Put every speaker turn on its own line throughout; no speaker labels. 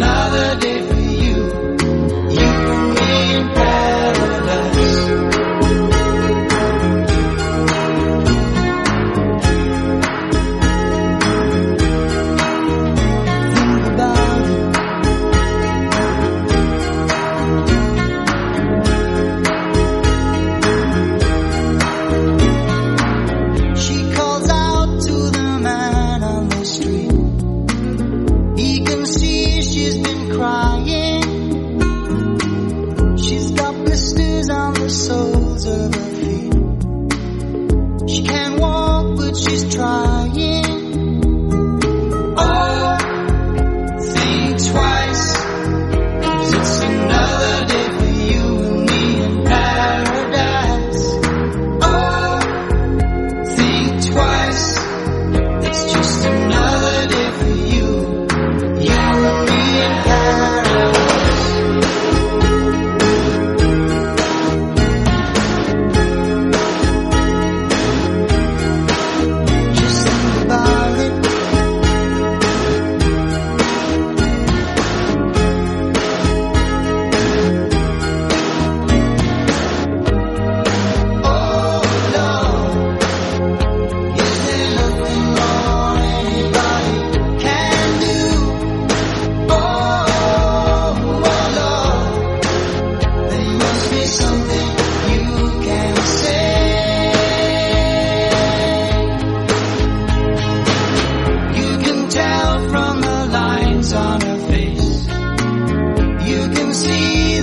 another day cry.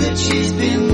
that she's been